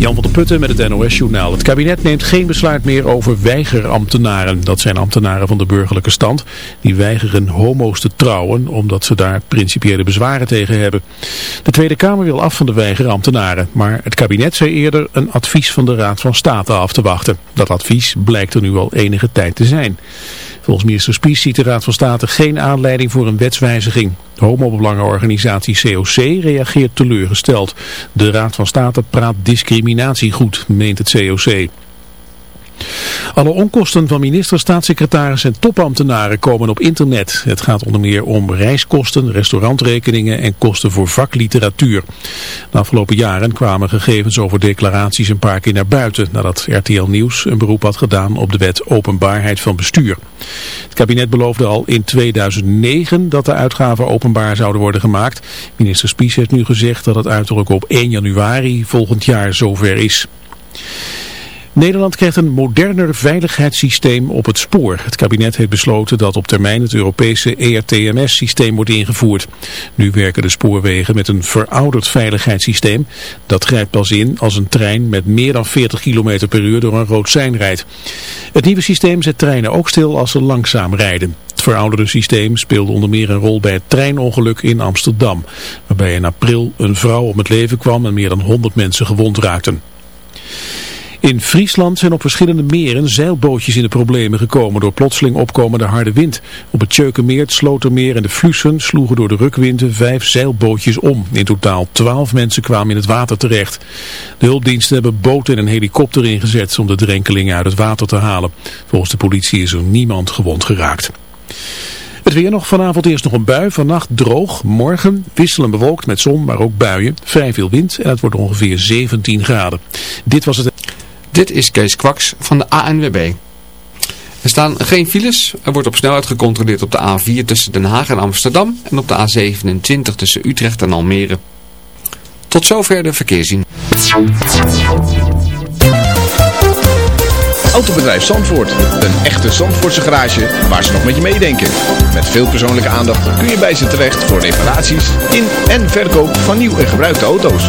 Jan van der Putten met het NOS-journaal. Het kabinet neemt geen besluit meer over weigerambtenaren. Dat zijn ambtenaren van de burgerlijke stand die weigeren homo's te trouwen omdat ze daar principiële bezwaren tegen hebben. De Tweede Kamer wil af van de weigerambtenaren, maar het kabinet zei eerder een advies van de Raad van State af te wachten. Dat advies blijkt er nu al enige tijd te zijn. Volgens minister Spies ziet de Raad van State geen aanleiding voor een wetswijziging. De homobelangenorganisatie COC reageert teleurgesteld. De Raad van State praat discriminatie goed, meent het COC. Alle onkosten van ministers, staatssecretaris en topambtenaren komen op internet. Het gaat onder meer om reiskosten, restaurantrekeningen en kosten voor vakliteratuur. De afgelopen jaren kwamen gegevens over declaraties een paar keer naar buiten... nadat RTL Nieuws een beroep had gedaan op de wet openbaarheid van bestuur. Het kabinet beloofde al in 2009 dat de uitgaven openbaar zouden worden gemaakt. Minister Spies heeft nu gezegd dat het uiterlijk op 1 januari volgend jaar zover is. Nederland krijgt een moderner veiligheidssysteem op het spoor. Het kabinet heeft besloten dat op termijn het Europese ERTMS-systeem wordt ingevoerd. Nu werken de spoorwegen met een verouderd veiligheidssysteem. Dat grijpt pas in als een trein met meer dan 40 km per uur door een rood sein rijdt. Het nieuwe systeem zet treinen ook stil als ze langzaam rijden. Het verouderde systeem speelde onder meer een rol bij het treinongeluk in Amsterdam. Waarbij in april een vrouw om het leven kwam en meer dan 100 mensen gewond raakten. In Friesland zijn op verschillende meren zeilbootjes in de problemen gekomen door plotseling opkomende harde wind. Op het Tjeukenmeer, het Slotermeer en de Flussen sloegen door de rukwinden vijf zeilbootjes om. In totaal twaalf mensen kwamen in het water terecht. De hulpdiensten hebben boten en een helikopter ingezet om de drenkelingen uit het water te halen. Volgens de politie is er niemand gewond geraakt. Het weer nog vanavond eerst nog een bui, vannacht droog, morgen wisselen bewolkt met zon, maar ook buien, vrij veel wind en het wordt ongeveer 17 graden. Dit was het... Dit is Kees Kwaks van de ANWB. Er staan geen files. Er wordt op snelheid gecontroleerd op de A4 tussen Den Haag en Amsterdam en op de A27 tussen Utrecht en Almere. Tot zover de verkeerszien. Autobedrijf Zandvoort. Een echte Zandvoortse garage waar ze nog met je meedenken. Met veel persoonlijke aandacht kun je bij ze terecht voor reparaties in en verkoop van nieuw en gebruikte auto's.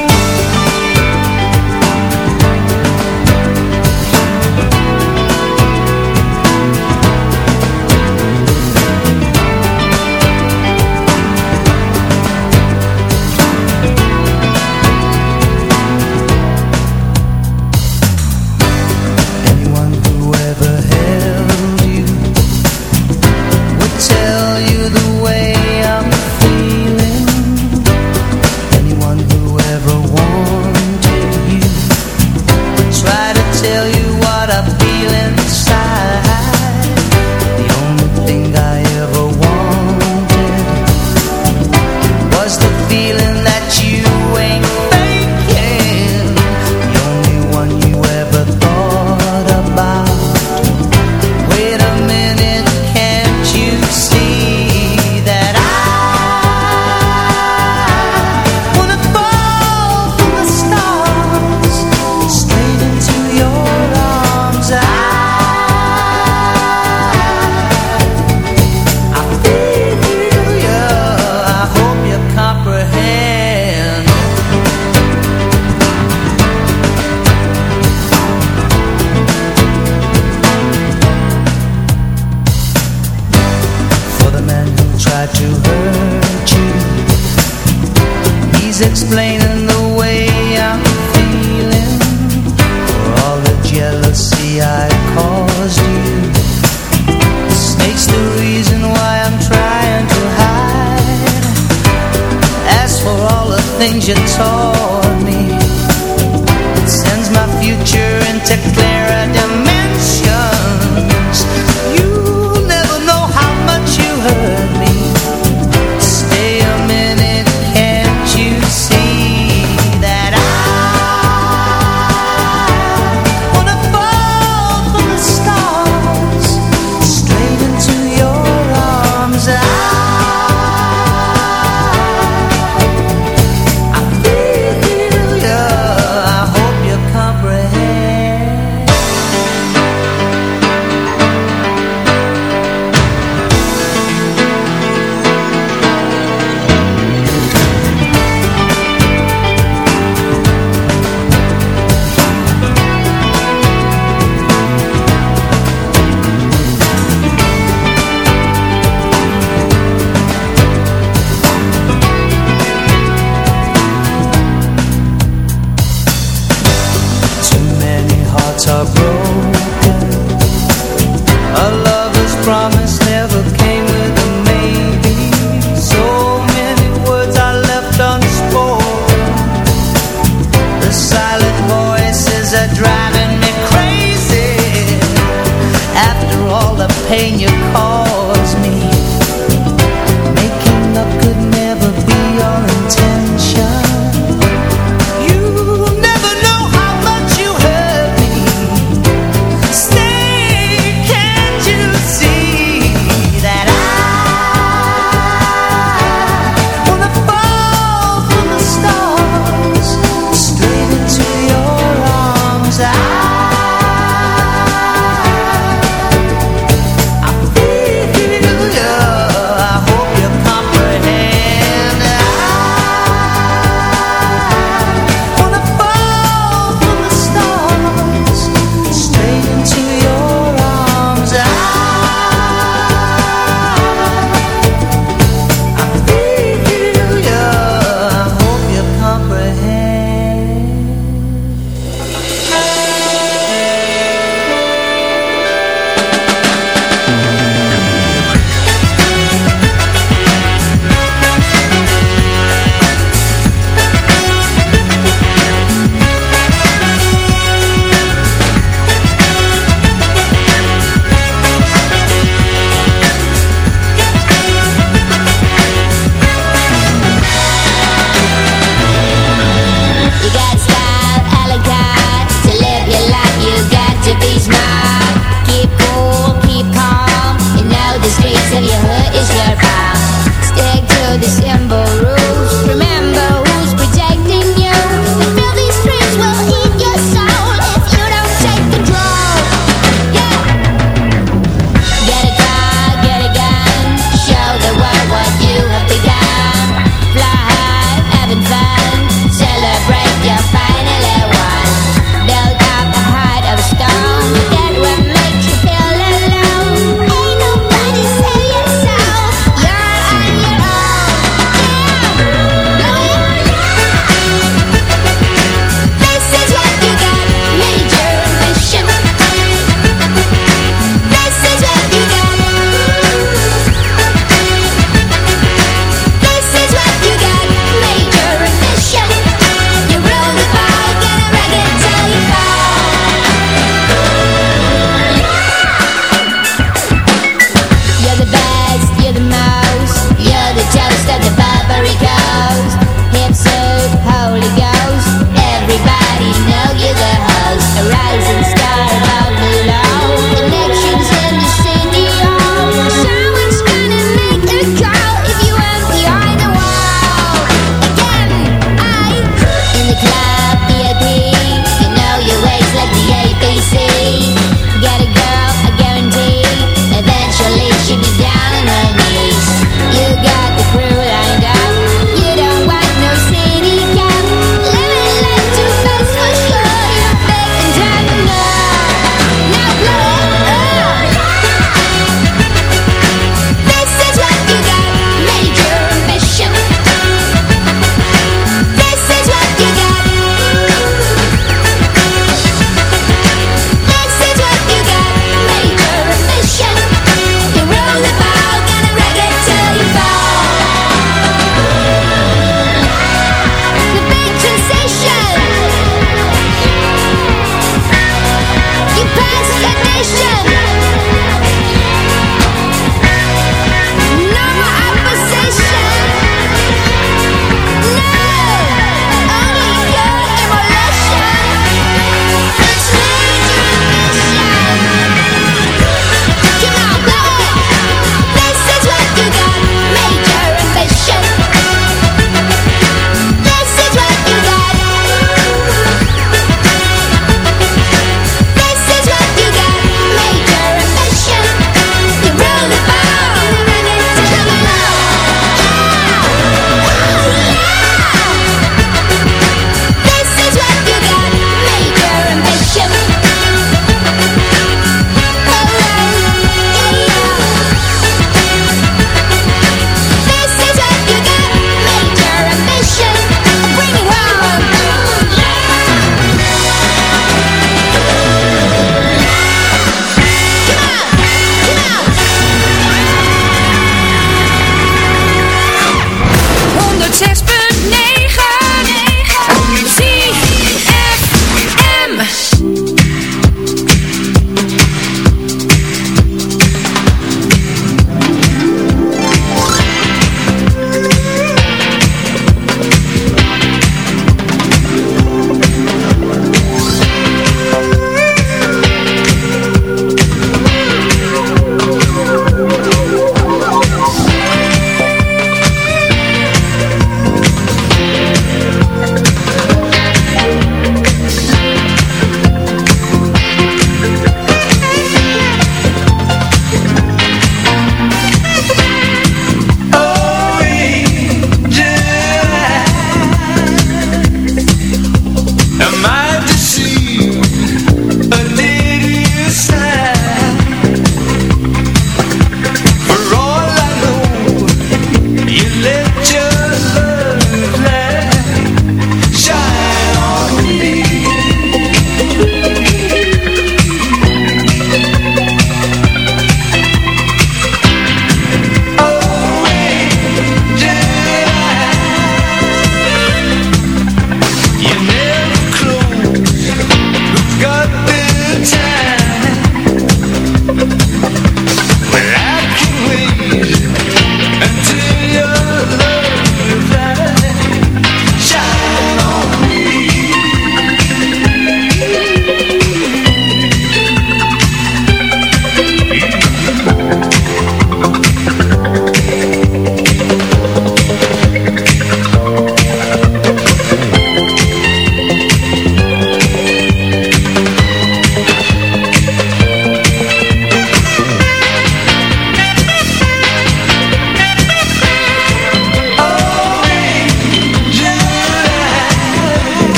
Things you taught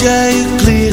jij je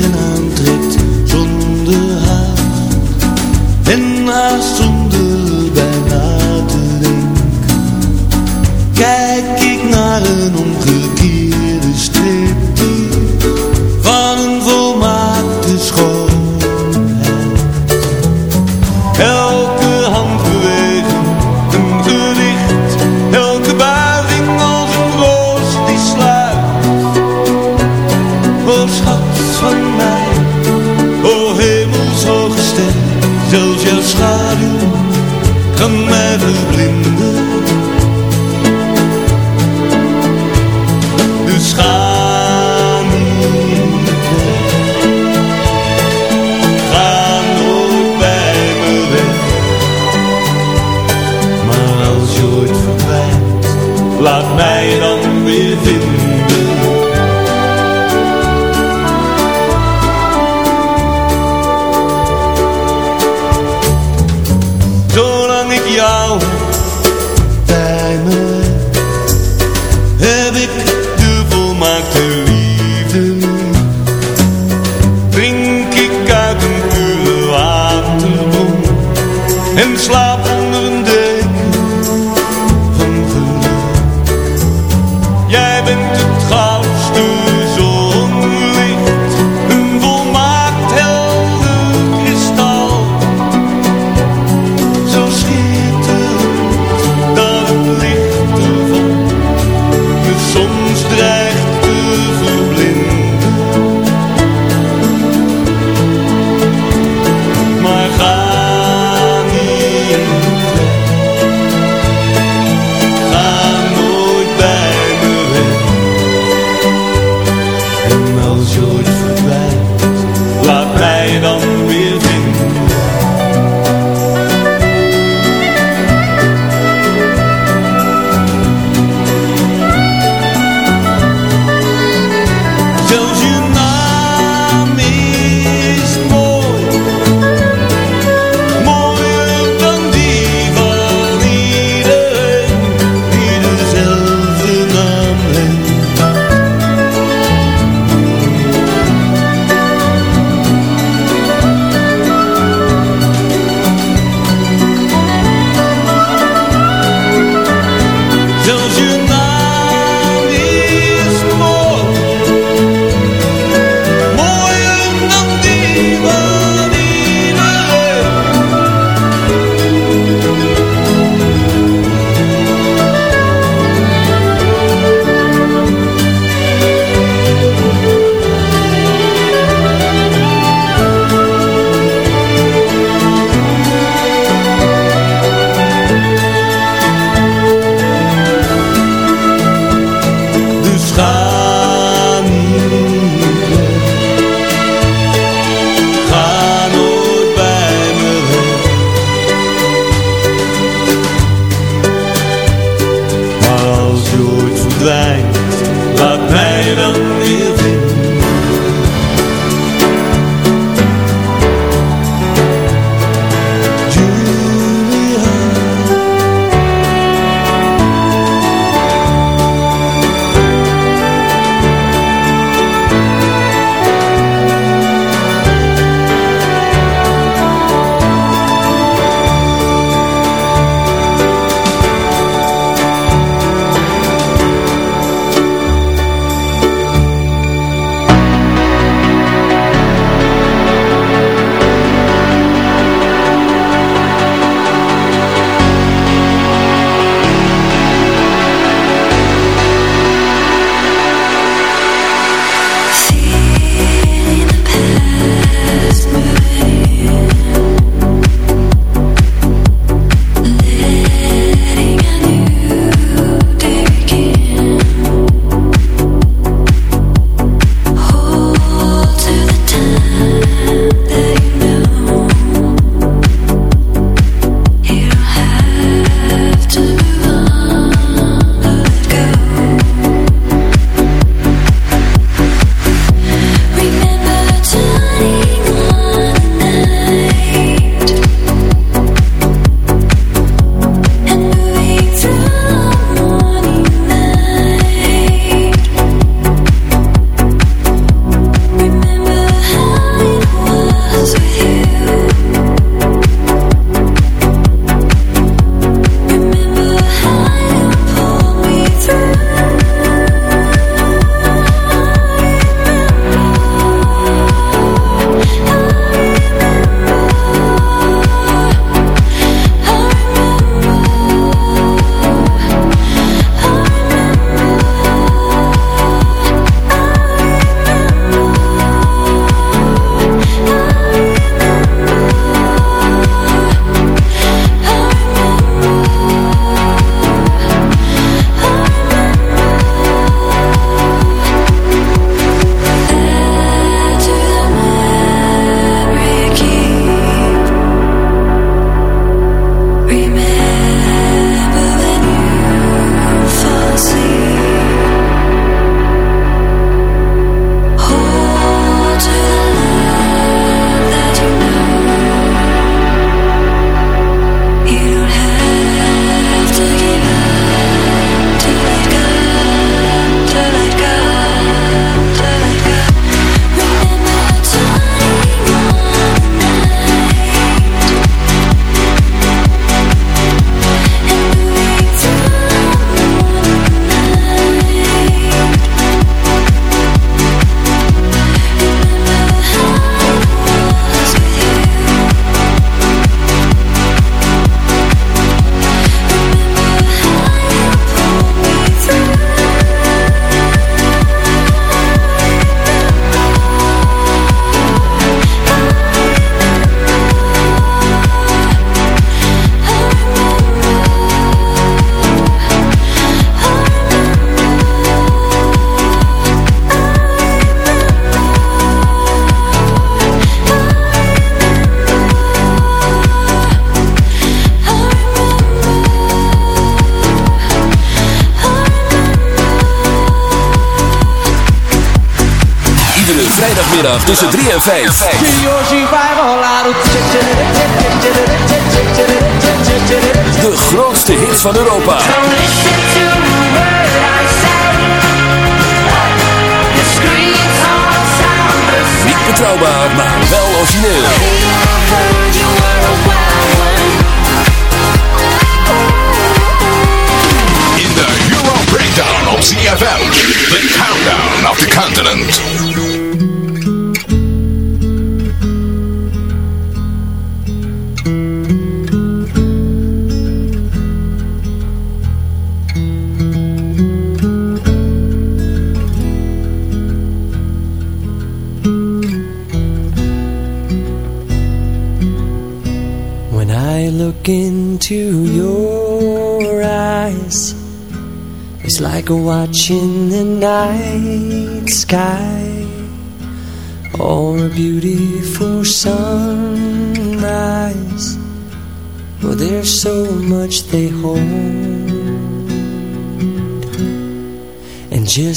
new.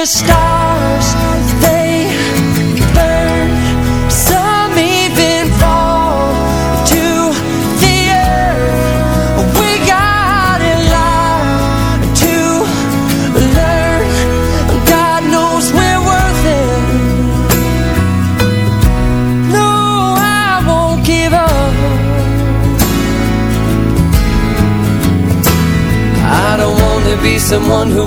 The stars, they burn. Some even fall to the earth. We got a lot to learn. God knows we're worth it. No, I won't give up. I don't want to be someone who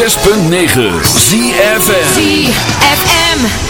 106.9 ZFM ZFM